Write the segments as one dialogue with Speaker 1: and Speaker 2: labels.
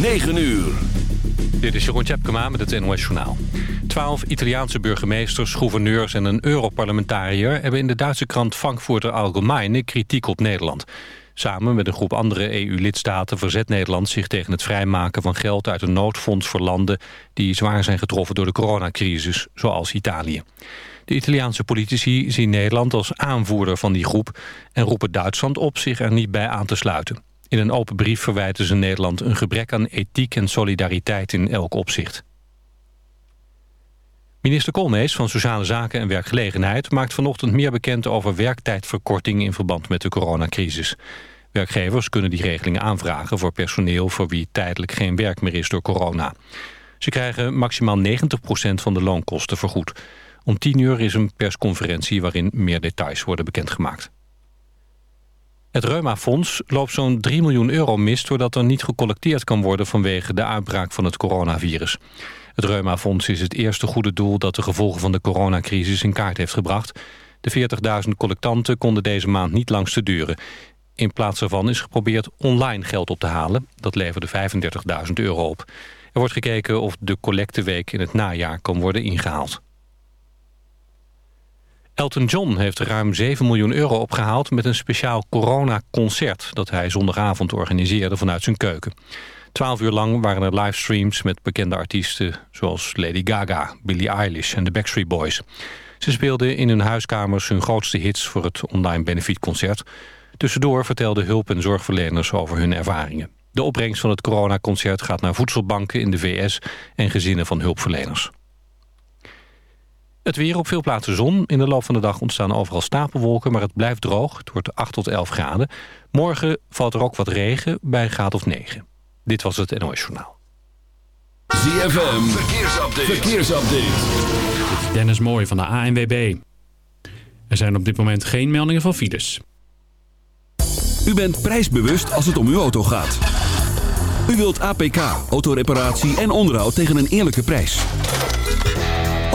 Speaker 1: 9 uur.
Speaker 2: Dit is Jeroen Tjepkema met het NOS Journaal. Twaalf Italiaanse burgemeesters, gouverneurs en een Europarlementariër... hebben in de Duitse krant Frankfurter Allgemeine kritiek op Nederland. Samen met een groep andere EU-lidstaten verzet Nederland zich tegen het vrijmaken van geld uit een noodfonds voor landen die zwaar zijn getroffen door de coronacrisis, zoals Italië. De Italiaanse politici zien Nederland als aanvoerder van die groep en roepen Duitsland op zich er niet bij aan te sluiten. In een open brief verwijten ze Nederland een gebrek aan ethiek en solidariteit in elk opzicht. Minister Koolmees van Sociale Zaken en Werkgelegenheid maakt vanochtend meer bekend over werktijdverkorting in verband met de coronacrisis. Werkgevers kunnen die regeling aanvragen voor personeel voor wie tijdelijk geen werk meer is door corona. Ze krijgen maximaal 90% van de loonkosten vergoed. Om 10 uur is een persconferentie waarin meer details worden bekendgemaakt. Het Reumafonds loopt zo'n 3 miljoen euro mis... doordat er niet gecollecteerd kan worden vanwege de uitbraak van het coronavirus. Het Reumafonds is het eerste goede doel dat de gevolgen van de coronacrisis in kaart heeft gebracht. De 40.000 collectanten konden deze maand niet langs te duren. In plaats daarvan is geprobeerd online geld op te halen. Dat leverde 35.000 euro op. Er wordt gekeken of de collecteweek in het najaar kan worden ingehaald. Elton John heeft ruim 7 miljoen euro opgehaald... met een speciaal corona-concert dat hij zondagavond organiseerde vanuit zijn keuken. Twaalf uur lang waren er livestreams met bekende artiesten... zoals Lady Gaga, Billie Eilish en de Backstreet Boys. Ze speelden in hun huiskamers hun grootste hits voor het online benefietconcert. Tussendoor vertelden hulp- en zorgverleners over hun ervaringen. De opbrengst van het coronaconcert gaat naar voedselbanken in de VS... en gezinnen van hulpverleners. Het weer op veel plaatsen zon. In de loop van de dag ontstaan overal stapelwolken, maar het blijft droog. Het wordt 8 tot 11 graden. Morgen valt er ook wat regen bij een graad of 9. Dit was het NOS Journaal.
Speaker 1: ZFM, verkeersupdate. verkeersupdate.
Speaker 3: Dennis Mooij van de ANWB. Er zijn op dit moment geen meldingen van files.
Speaker 1: U bent prijsbewust als het om uw auto gaat. U wilt APK, autoreparatie en onderhoud tegen een eerlijke prijs.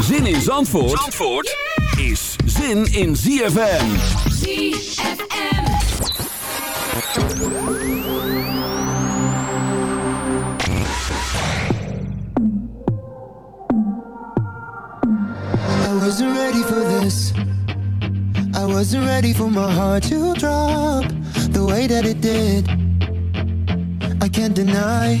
Speaker 1: Zin in Zandvoort, Zandvoort is zin in ZFM.
Speaker 4: ZFM.
Speaker 5: I wasn't ready for this. I wasn't ready for my heart to drop the way that it did. I can't deny,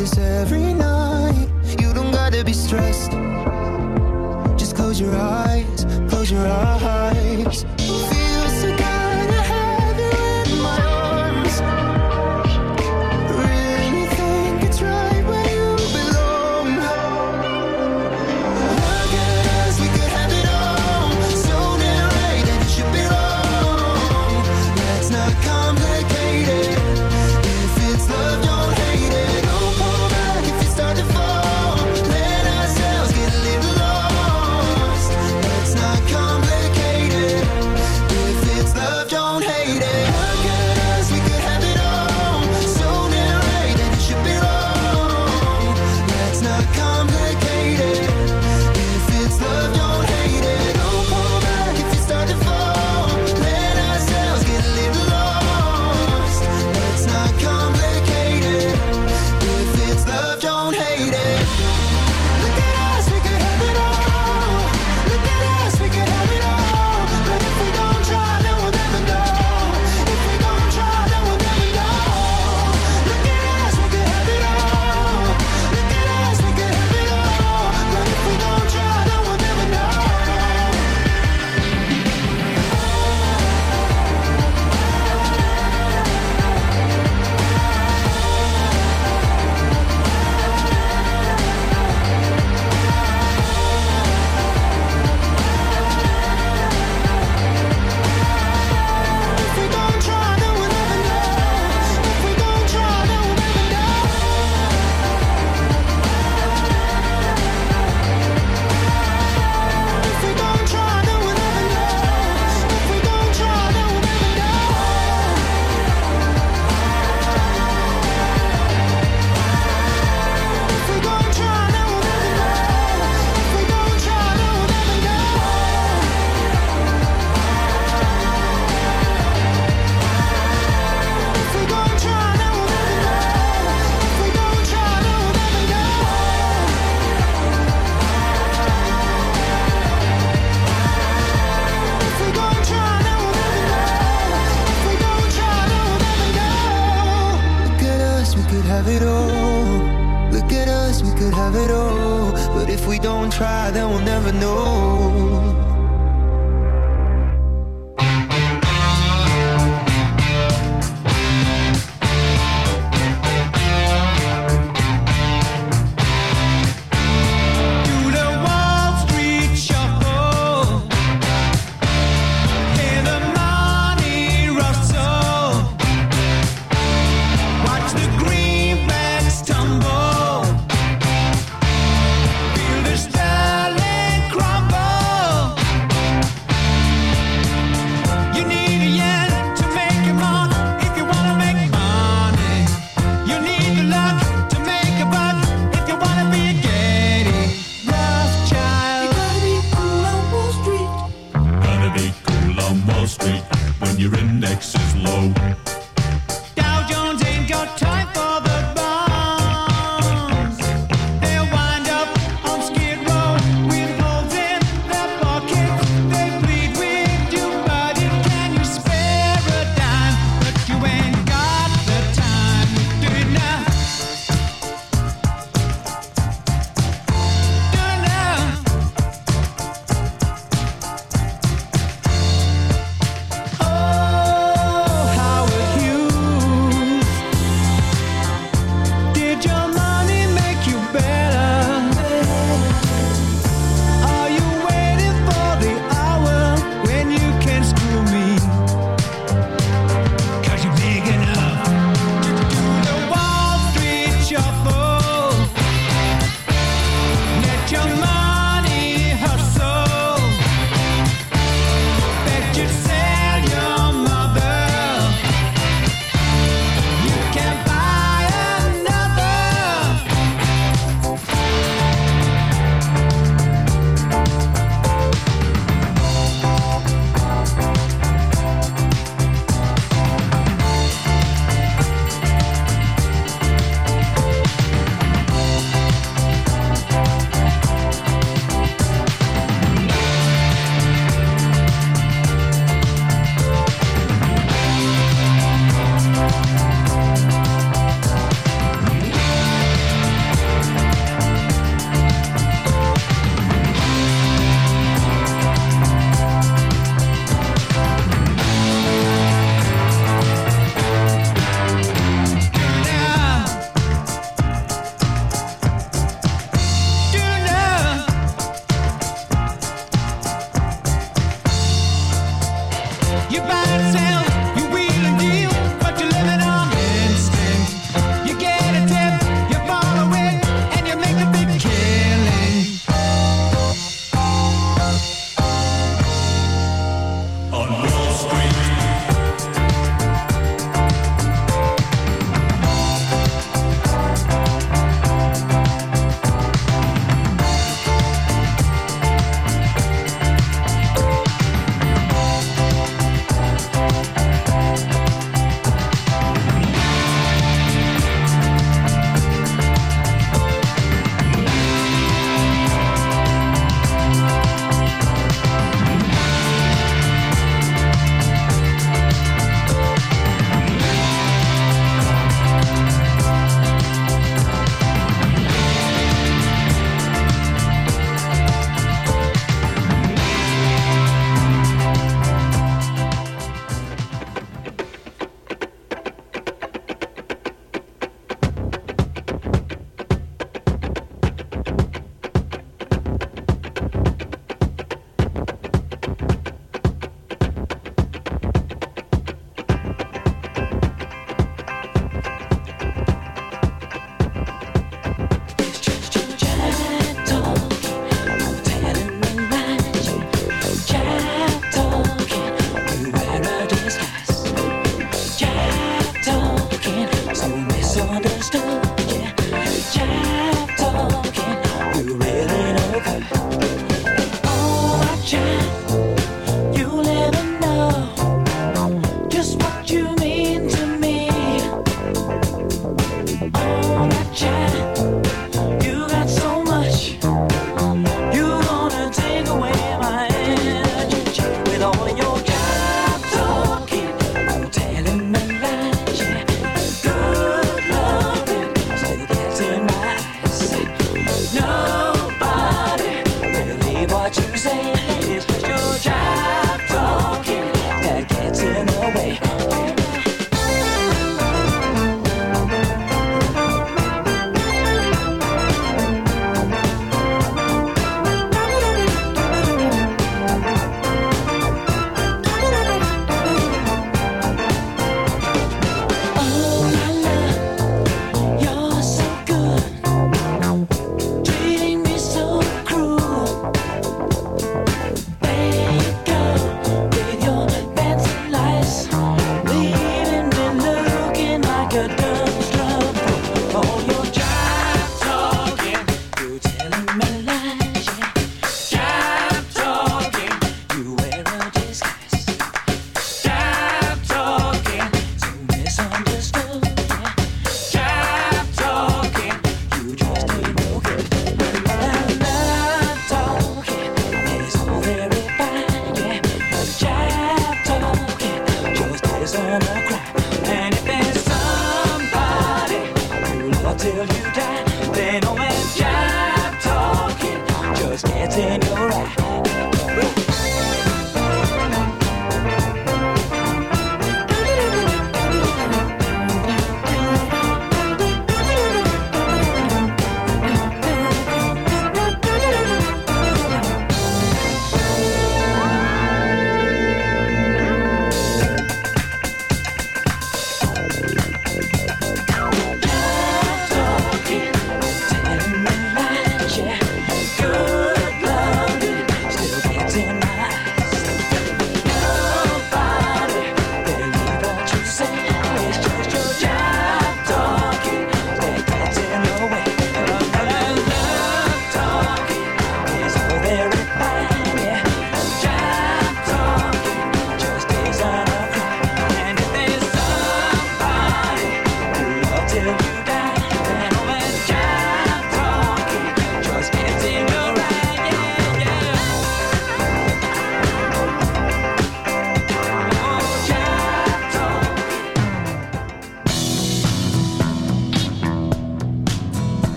Speaker 5: this every night.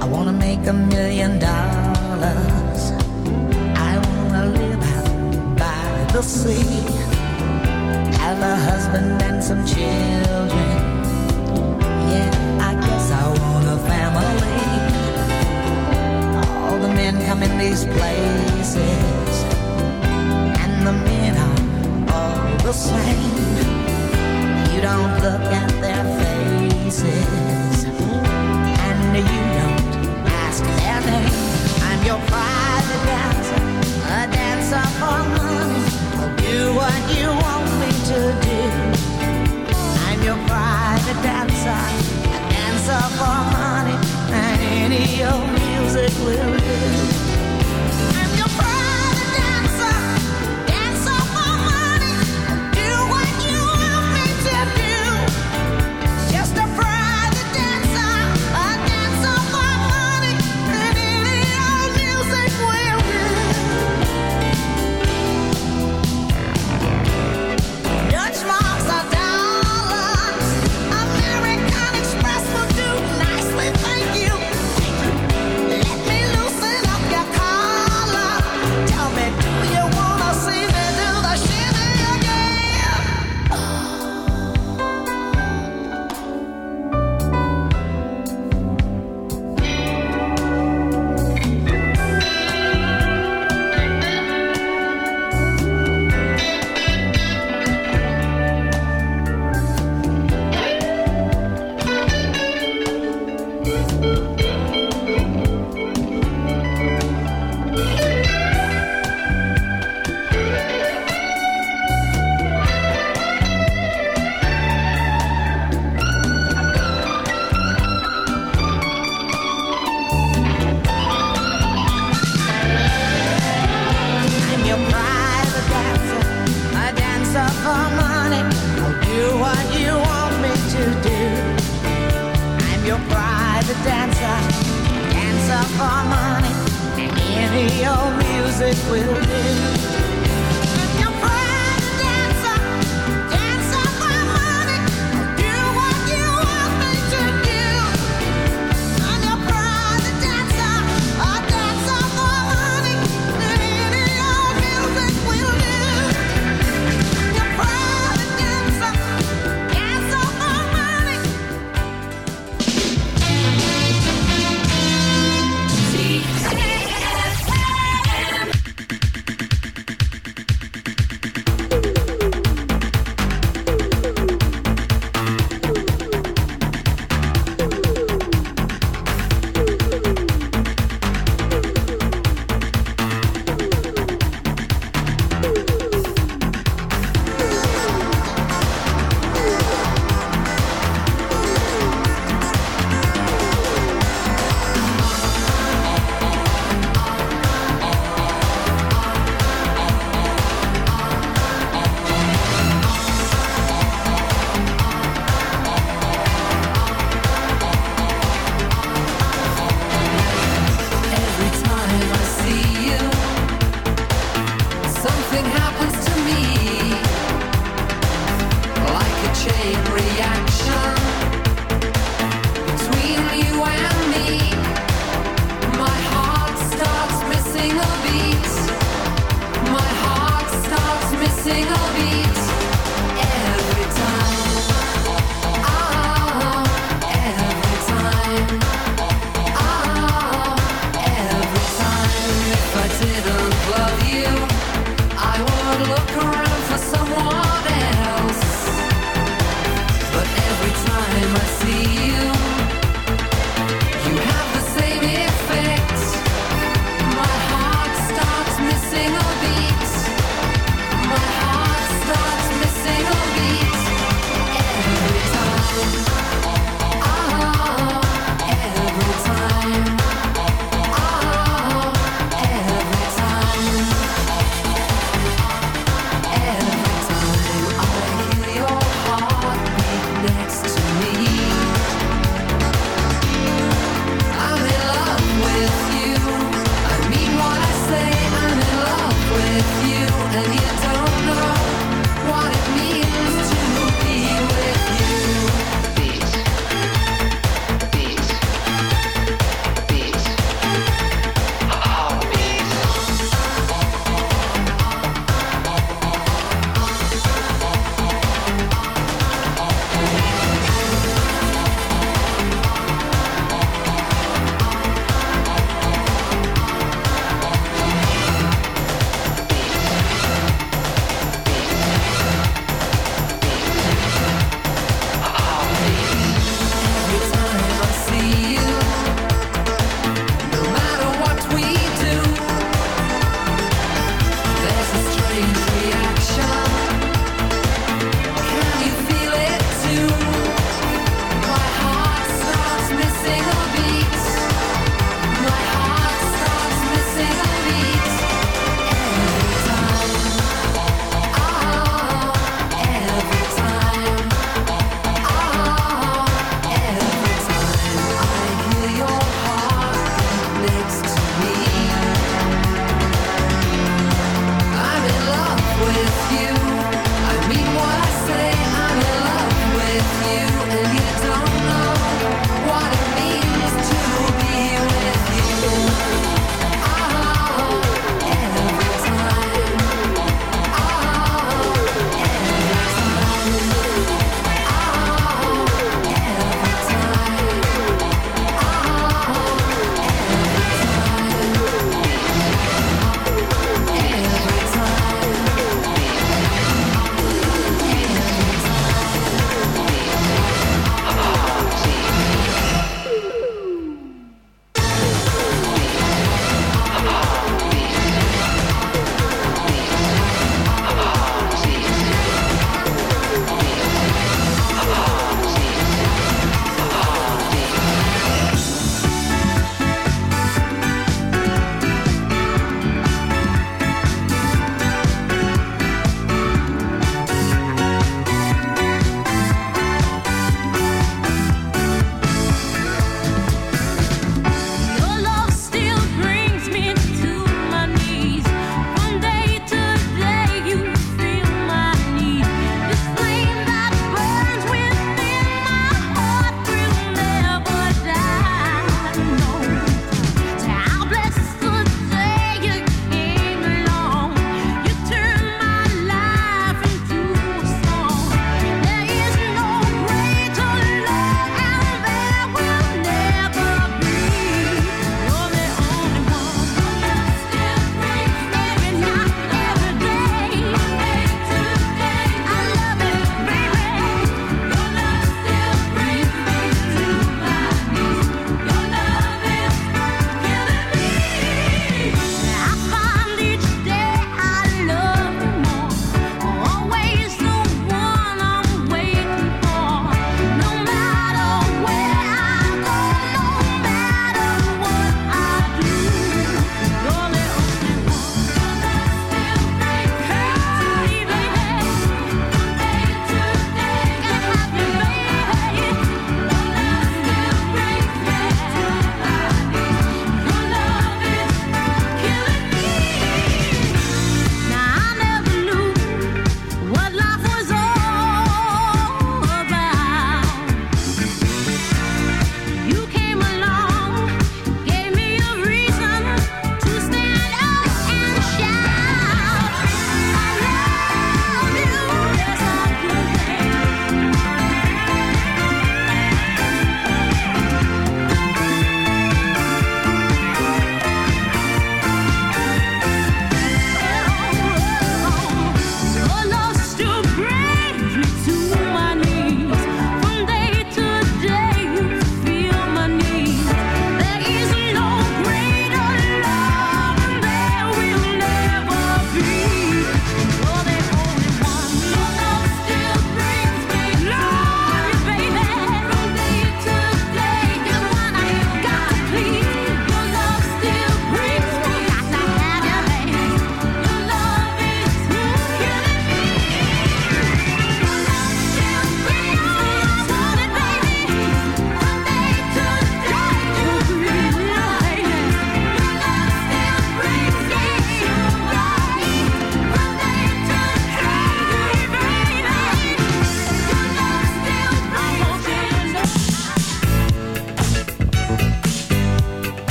Speaker 6: I
Speaker 7: wanna make a million dollars. I wanna live out by the sea, have a husband and some children.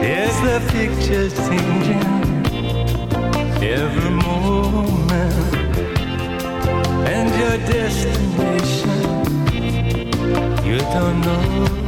Speaker 8: Is
Speaker 9: the
Speaker 6: picture changing every moment? And your destination, you don't know.